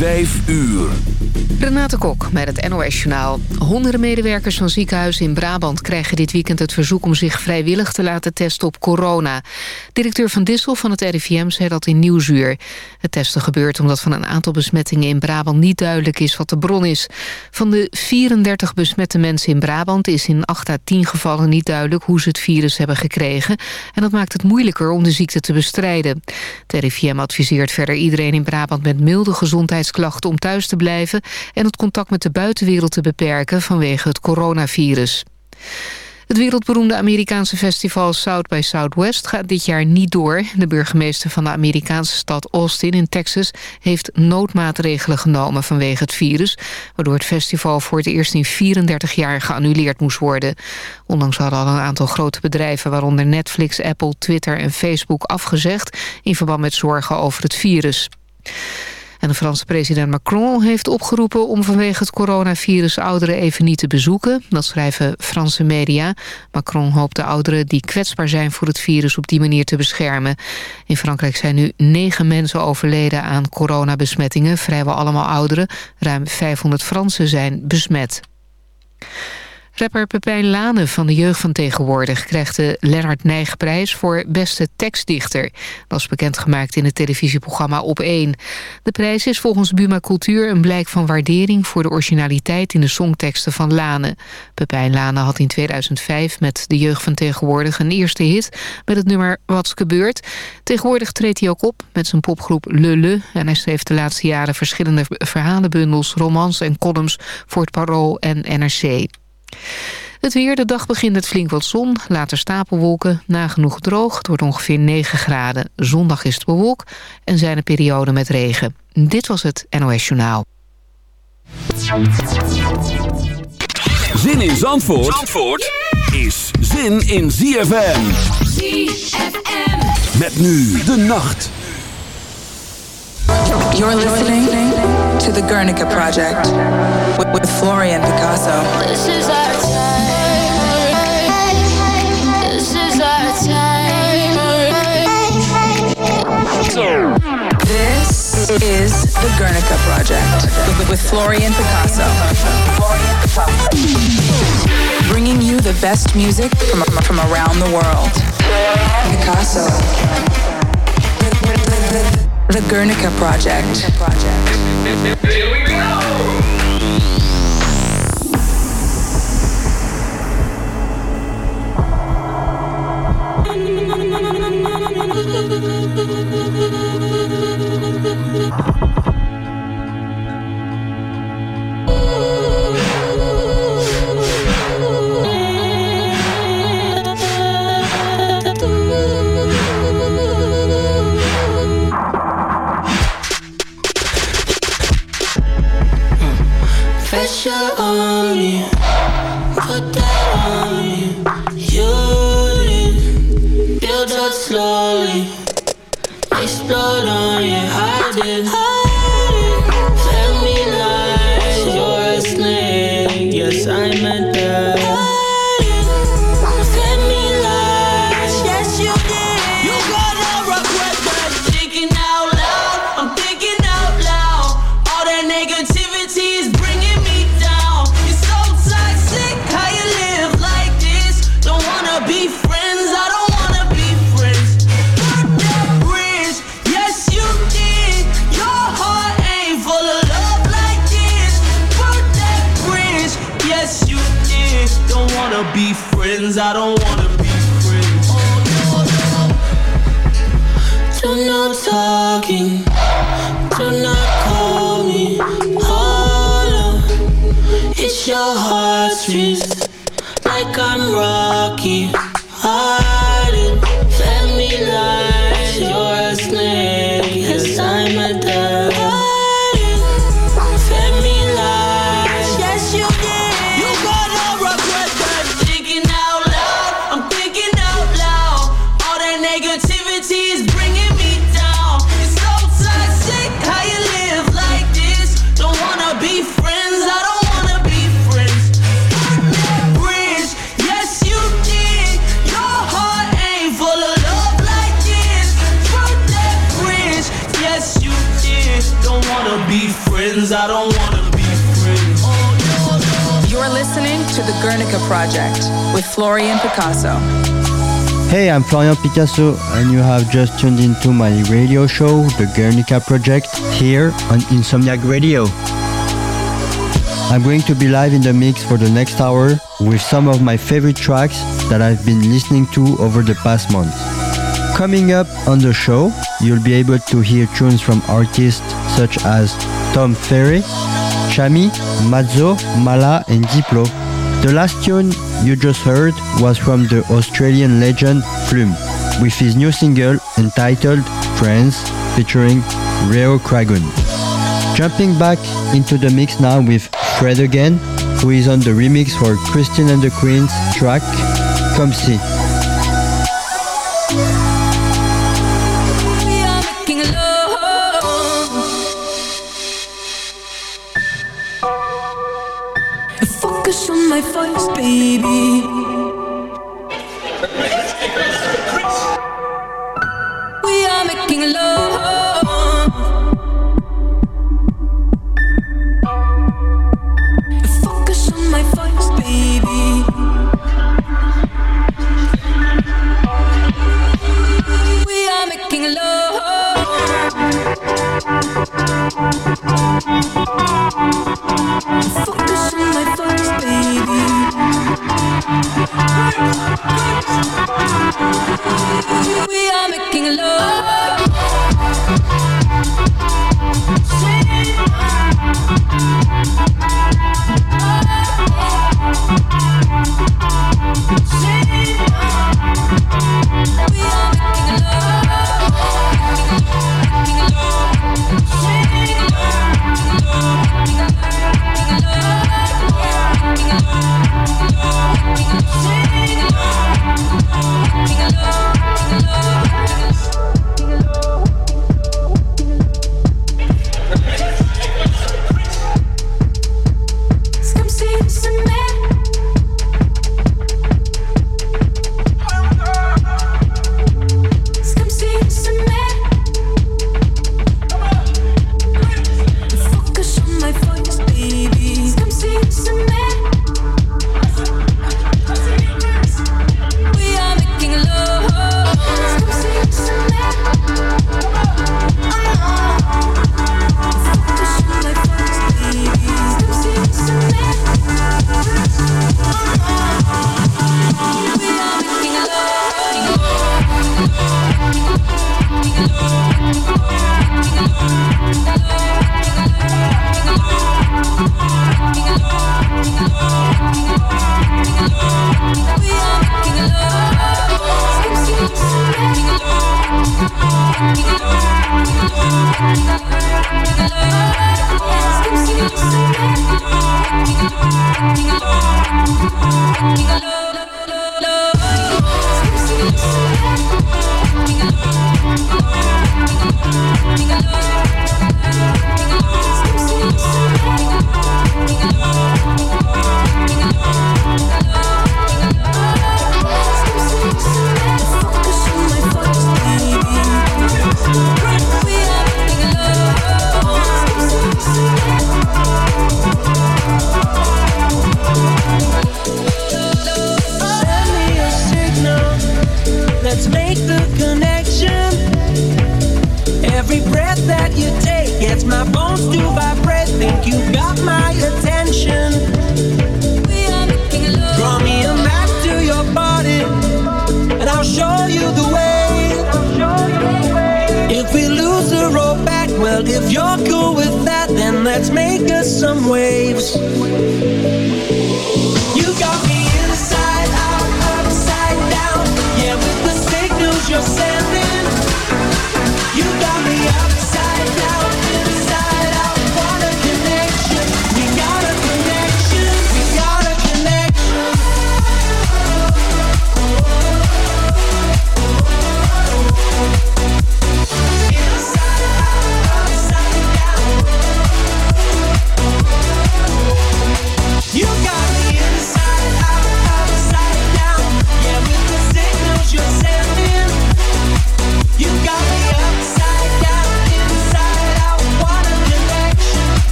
Vijf uur. Renate Kok met het NOS Journaal. Honderden medewerkers van ziekenhuizen in Brabant krijgen dit weekend het verzoek om zich vrijwillig te laten testen op corona. Directeur Van Dissel van het RIVM zei dat in Nieuwsuur. Het testen gebeurt omdat van een aantal besmettingen in Brabant niet duidelijk is wat de bron is. Van de 34 besmette mensen in Brabant is in 8 à 10 gevallen niet duidelijk hoe ze het virus hebben gekregen. En dat maakt het moeilijker om de ziekte te bestrijden. Het RIVM adviseert verder iedereen in Brabant met milde gezondheidsklachten om thuis te blijven en het contact met de buitenwereld te beperken vanwege het coronavirus. Het wereldberoemde Amerikaanse festival South by Southwest gaat dit jaar niet door. De burgemeester van de Amerikaanse stad Austin in Texas heeft noodmaatregelen genomen vanwege het virus, waardoor het festival voor het eerst in 34 jaar geannuleerd moest worden. Ondanks hadden al een aantal grote bedrijven, waaronder Netflix, Apple, Twitter en Facebook, afgezegd in verband met zorgen over het virus. En de Franse president Macron heeft opgeroepen om vanwege het coronavirus ouderen even niet te bezoeken. Dat schrijven Franse media. Macron hoopt de ouderen die kwetsbaar zijn voor het virus op die manier te beschermen. In Frankrijk zijn nu negen mensen overleden aan coronabesmettingen. Vrijwel allemaal ouderen. Ruim 500 Fransen zijn besmet. Rapper Pepijn Lane van de Jeugd van Tegenwoordig... krijgt de Lennart Nijgprijs voor beste tekstdichter. Dat is bekendgemaakt in het televisieprogramma Op 1. De prijs is volgens Buma Cultuur een blijk van waardering... voor de originaliteit in de songteksten van Lane. Pepijn Lane had in 2005 met de Jeugd van Tegenwoordig... een eerste hit met het nummer Wat's Gebeurd. Tegenwoordig treedt hij ook op met zijn popgroep Le Le... en hij schreef de laatste jaren verschillende verhalenbundels... romans en columns voor het Parool en NRC. Het weer, de dag begint met flink wat zon, later stapelwolken, nagenoeg droog. Het wordt ongeveer 9 graden. Zondag is het bewolkt en zijn er perioden met regen. Dit was het NOS Journaal. Zin in Zandvoort, Zandvoort is zin in ZFM. ZFM. Met nu de nacht. You're listening to the Guernica Project with, with Florian Picasso. This is our time. This is our time. This is the Guernica Project with, with Florian Picasso. Bringing you the best music from, from around the world. Picasso. The Guernica Project. Put that on. You did, build up slowly, explode on you. I. I don't wanna be friends. Oh no, no. Do no talking. Do not call me. Hold on. It's your heartstrings. Project with Florian Picasso. Hey, I'm Florian Picasso, and you have just tuned into my radio show, The Guernica Project, here on Insomniac Radio. I'm going to be live in the mix for the next hour with some of my favorite tracks that I've been listening to over the past month. Coming up on the show, you'll be able to hear tunes from artists such as Tom Ferry, Chami, Mazzo, Mala, and Diplo. The last tune you just heard was from the Australian legend Flume, with his new single entitled Friends featuring Reo Cragun. Jumping back into the mix now with Fred again, who is on the remix for Christine and the Queen's track Come See. My voice, baby.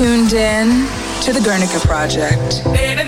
Tuned in to the Guernica Project. Baby,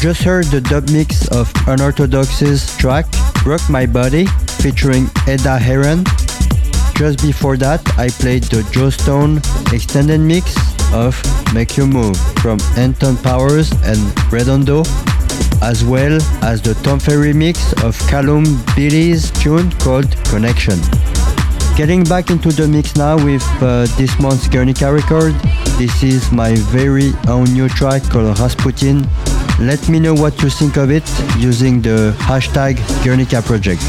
just heard the dub mix of Unorthodox's track Rock My Body featuring Edda Heron. Just before that, I played the Joe Stone extended mix of Make You Move from Anton Powers and Redondo, as well as the Tom Ferry mix of Callum Billy's tune called Connection. Getting back into the mix now with uh, this month's Guernica record. This is my very own new track called Rasputin. Let me know what you think of it using the hashtag Guernica Project.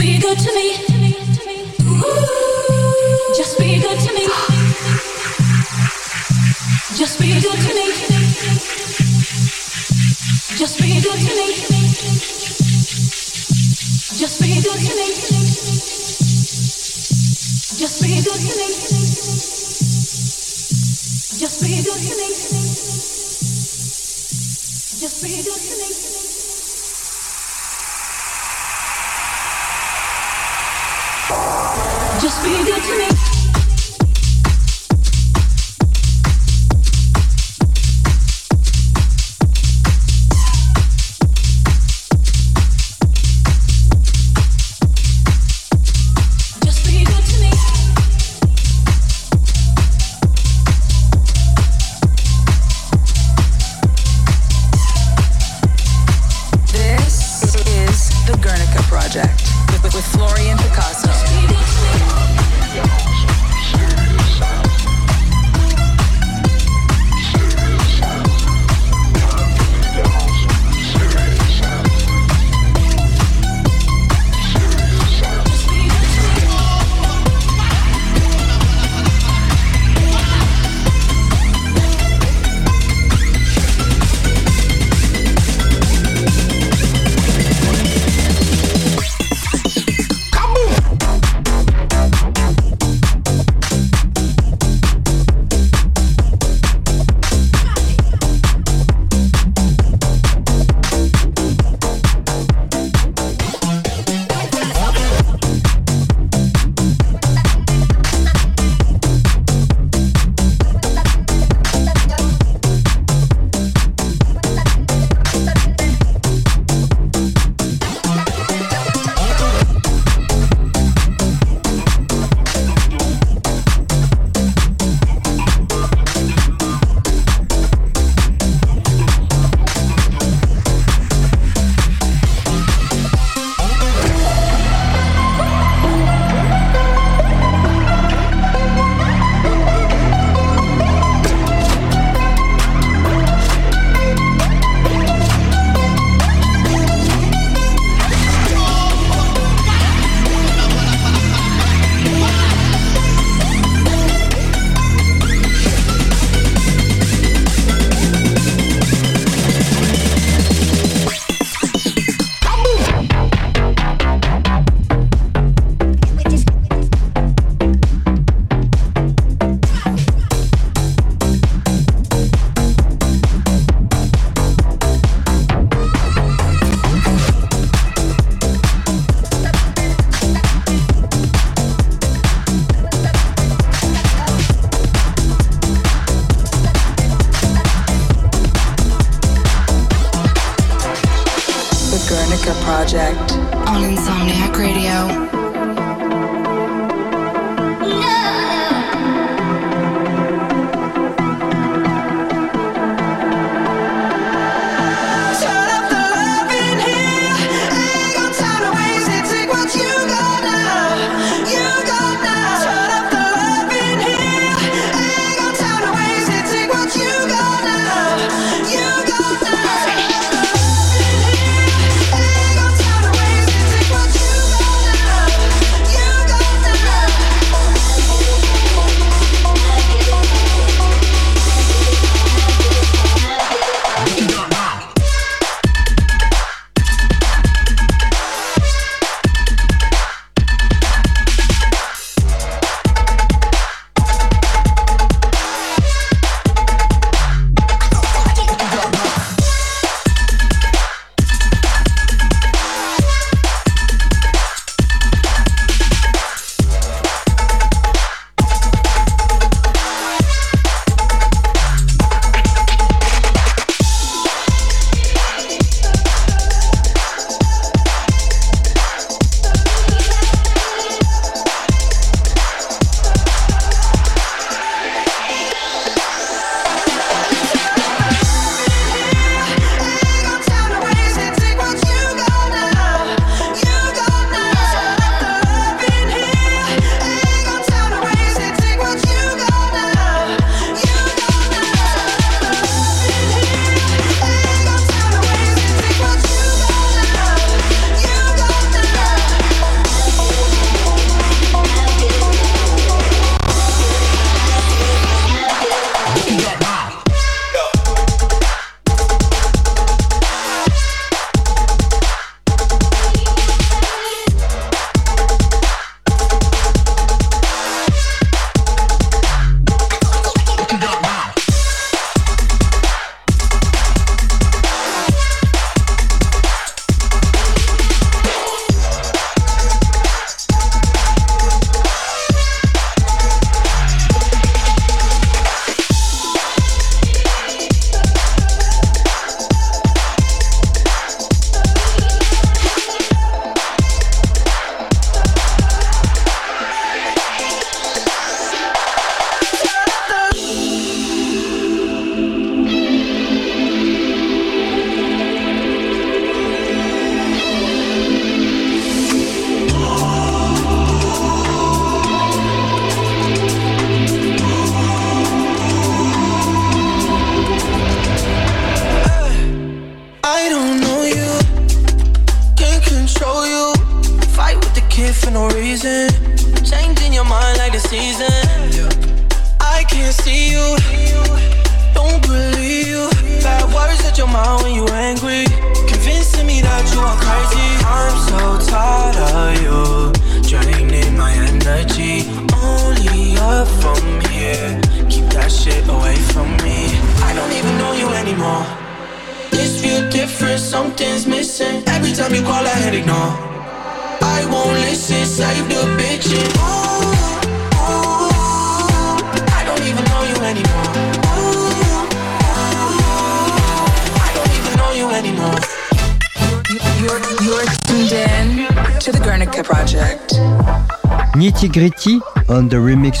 Just be good to me. Just be good to me. Just be good to me. Just be good to me. you do to me?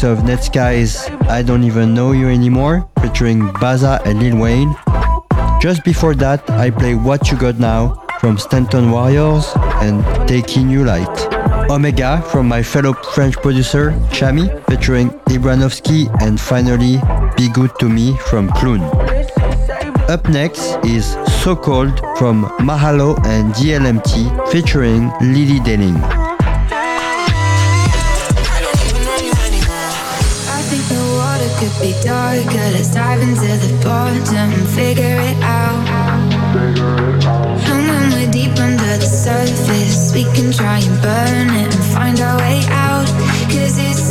remix of Netsky's I Don't Even Know You Anymore featuring Bazzi and Lil Wayne. Just before that, I play What You Got Now from Stanton Warriors and Taking You Light. Omega from my fellow French producer Chami featuring Ibranovsky and finally Be Good To Me from Clune. Up next is So Cold from Mahalo and DLMT featuring Lily Denning. could be darker. Let's dive into the bottom and figure it out. And when we're deep under the surface, we can try and burn it and find our way out. Cause it's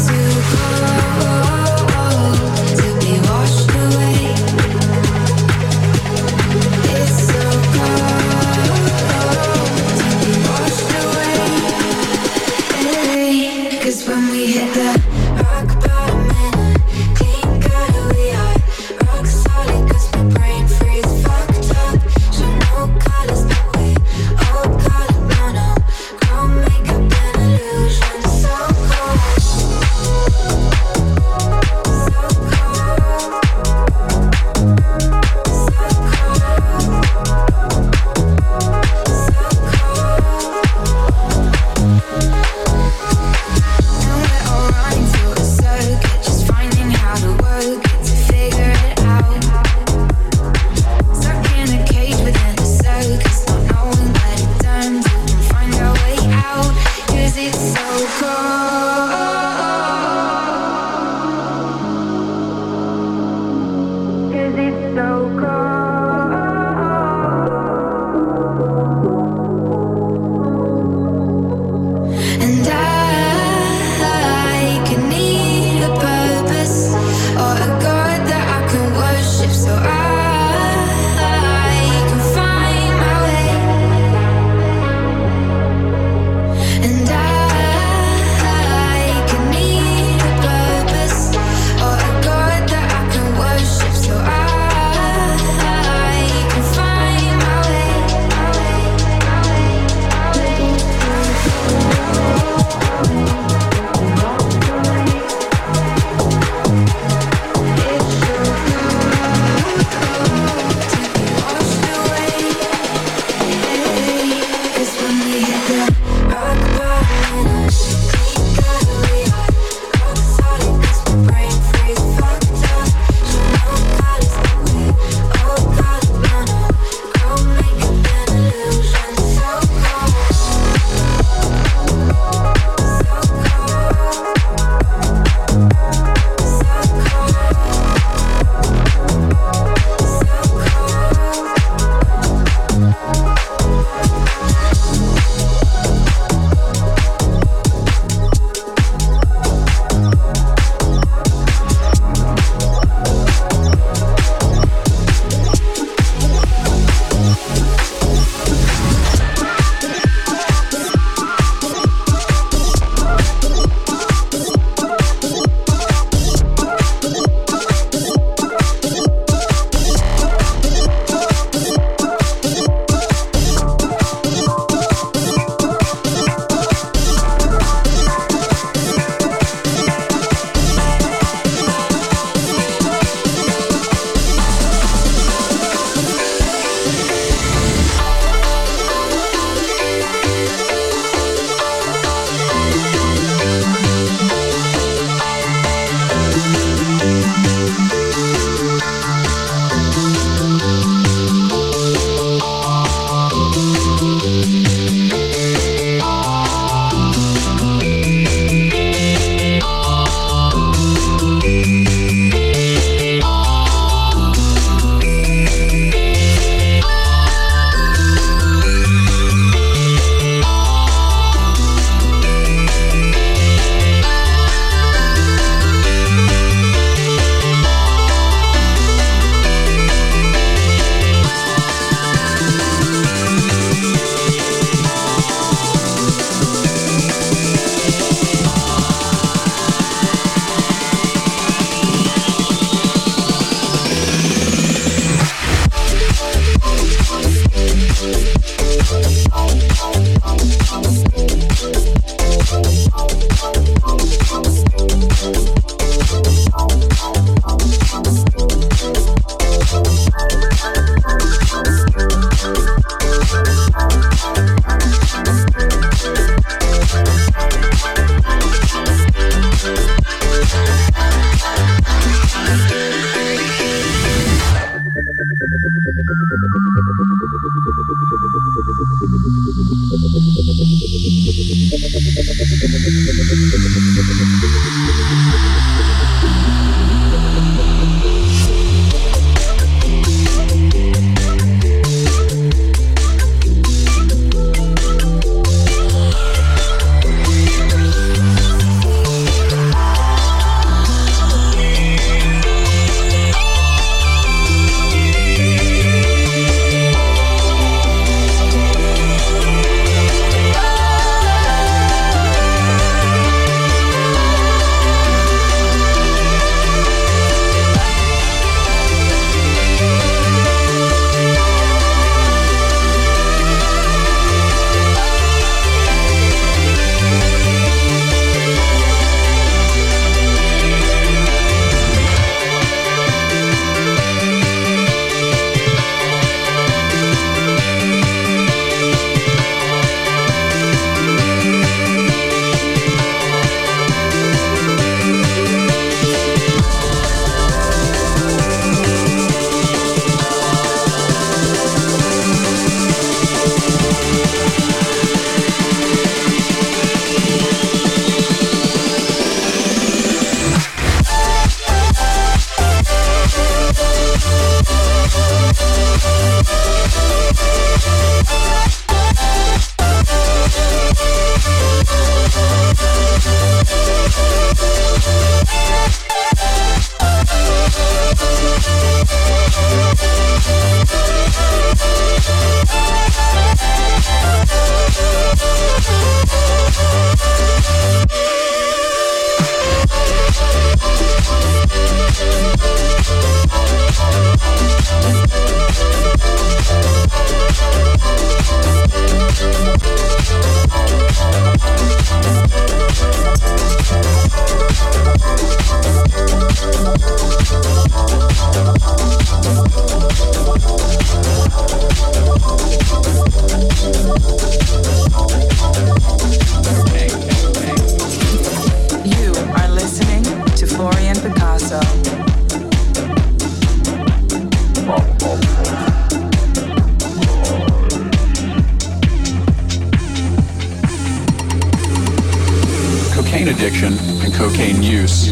Cocaine addiction and cocaine use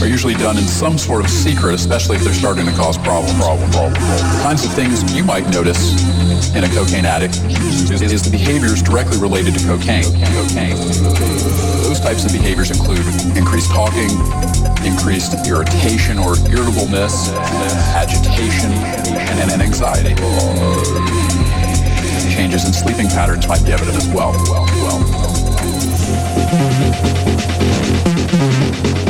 are usually done in some sort of secret, especially if they're starting to cause problem. Problem. Problem. The kinds of things you might notice in a cocaine addict is, is the behaviors directly related to cocaine. Cocaine. Those types of behaviors include increased talking, increased irritation or irritableness, agitation, and, and anxiety. Changes in sleeping patterns might be evident as well. well, well. Thank you.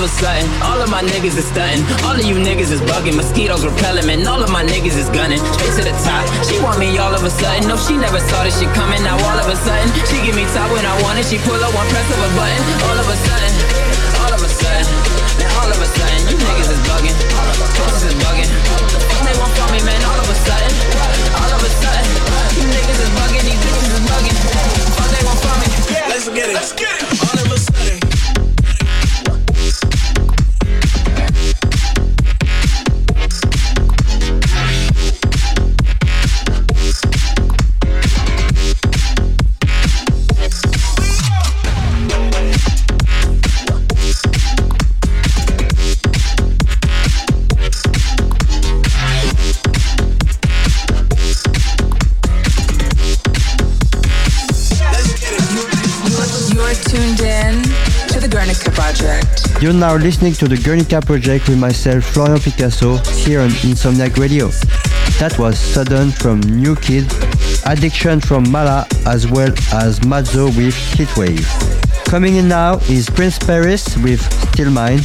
Of a sudden, all of my niggas is stunting. All of you niggas is bugging. Mosquitoes repelling, man. All of my niggas is gunning. Straight to the top. She want me all of a sudden. No, she never saw this shit coming. Now all of a sudden, she give me top when I want it. She pull up one press of a button. All of a sudden, all of a sudden, man. All of a sudden, you niggas is bugging. Pussies is bugging. Fuck they won't fuck me, man. All of a sudden, all of a sudden, you niggas is bugging. These bitches is bugging. Fuck they won't fuck me. Let's get it. Let's get it. You're now listening to the Guernica Project with myself, Florian Picasso, here on Insomniac Radio. That was Sudden from New Kid, Addiction from Mala, as well as Mazzo with Heatwave. Coming in now is Prince Paris with Still Mine.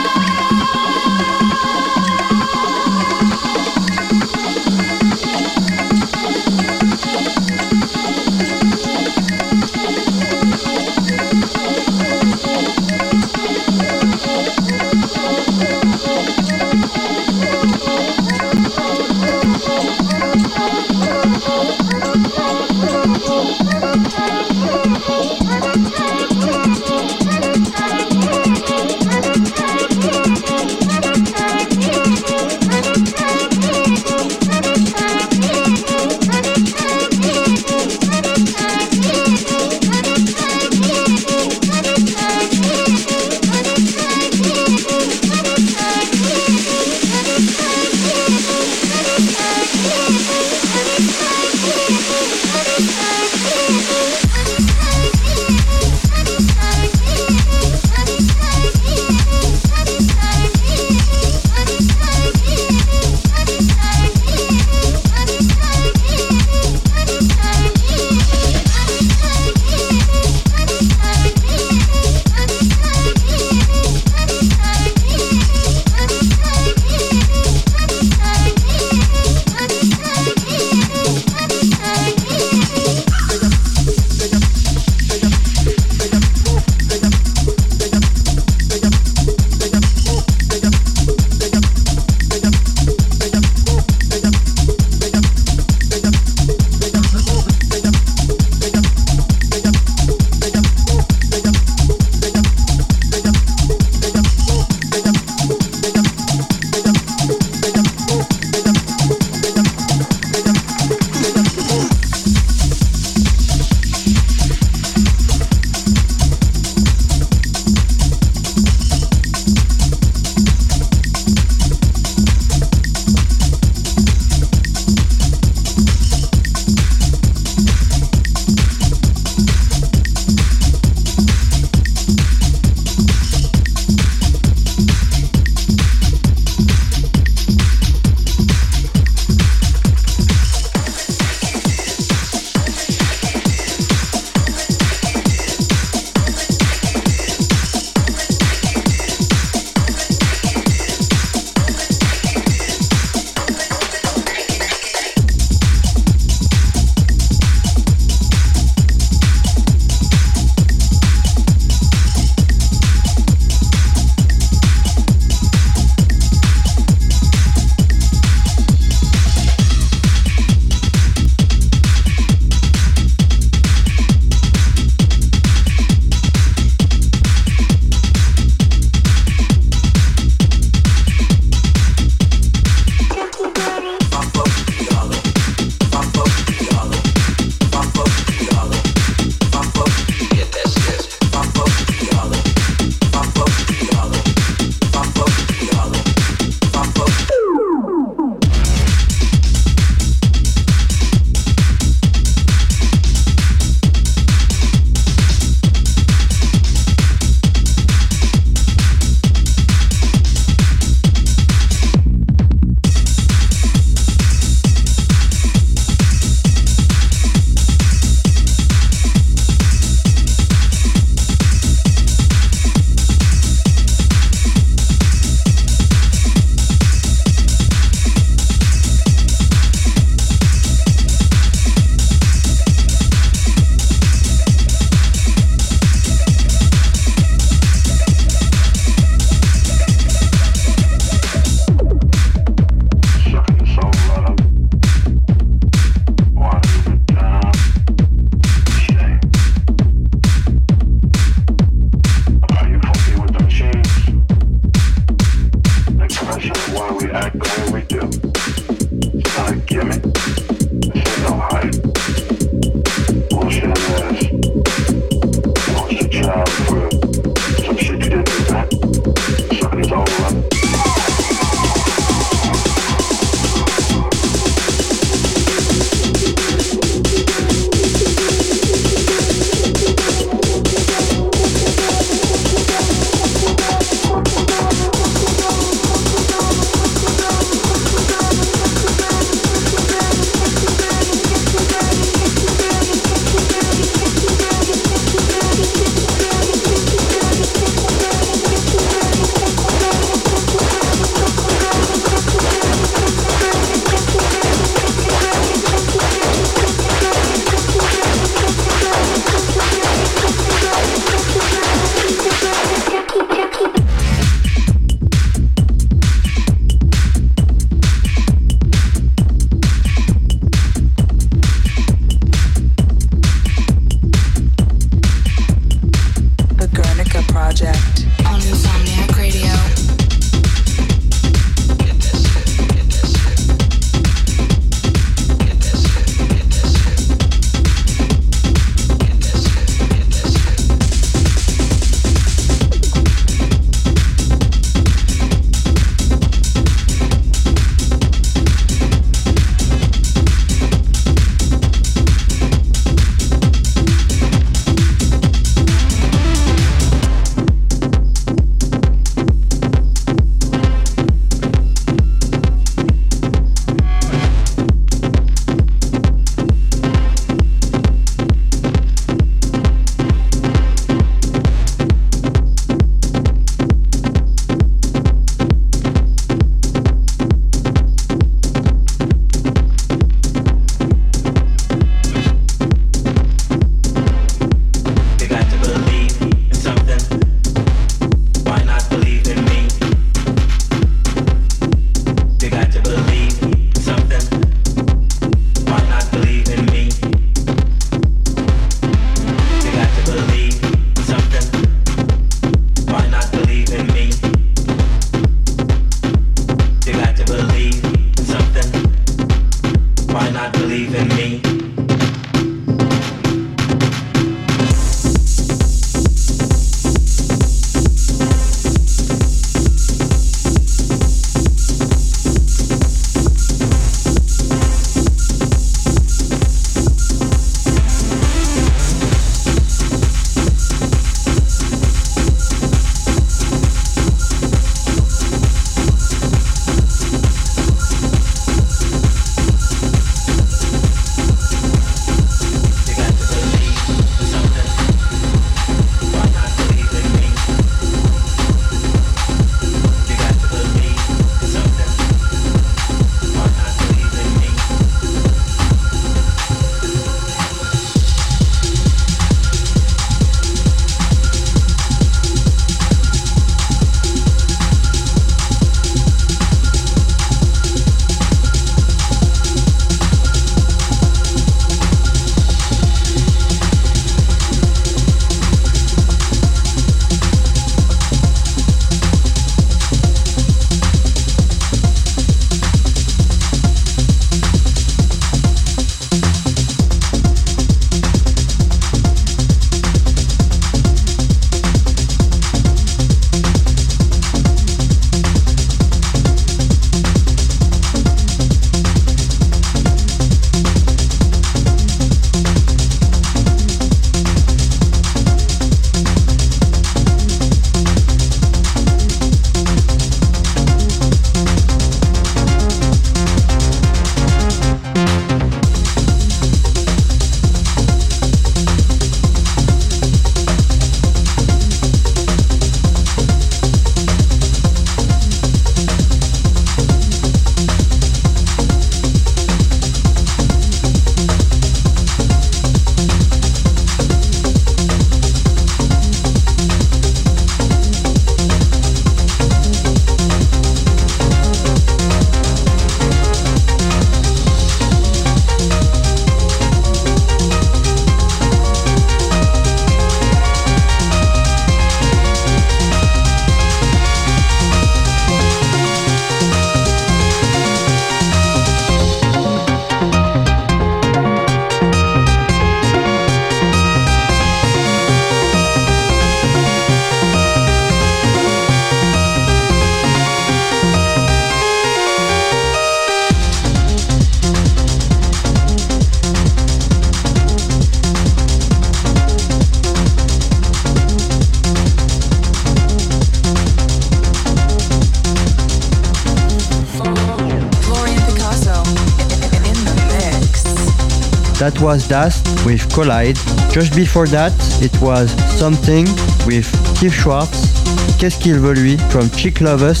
Was Dust with Collide. Just before that, it was Something with Keith Schwartz, Qu'est-ce qu'il veut lui from Chick Lovers,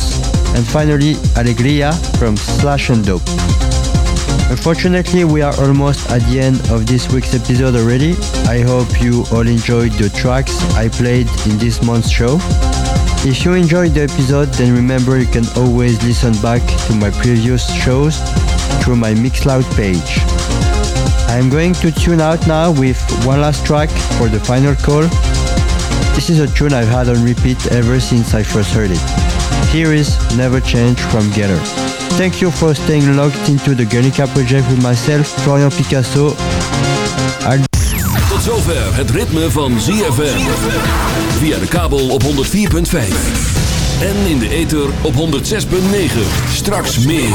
and finally Alegria from Slash and Dope. Unfortunately, we are almost at the end of this week's episode already. I hope you all enjoyed the tracks I played in this month's show. If you enjoyed the episode, then remember you can always listen back to my previous shows through my Mixcloud page. I am going to tune out now with one last track for the final call. This is a tune I've had on repeat ever since I first heard it. Here is Never Change from Getter. Thank you for staying locked into the Guernica project with myself, Florian Picasso. I'll Tot zover het ritme van ZFM. Via de kabel op 104.5. En in de ether op 106.9. Straks meer.